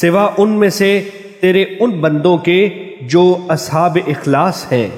سوا ان میں سے تیرے ان بندوں کے جو اصحاب اخلاص ہیں۔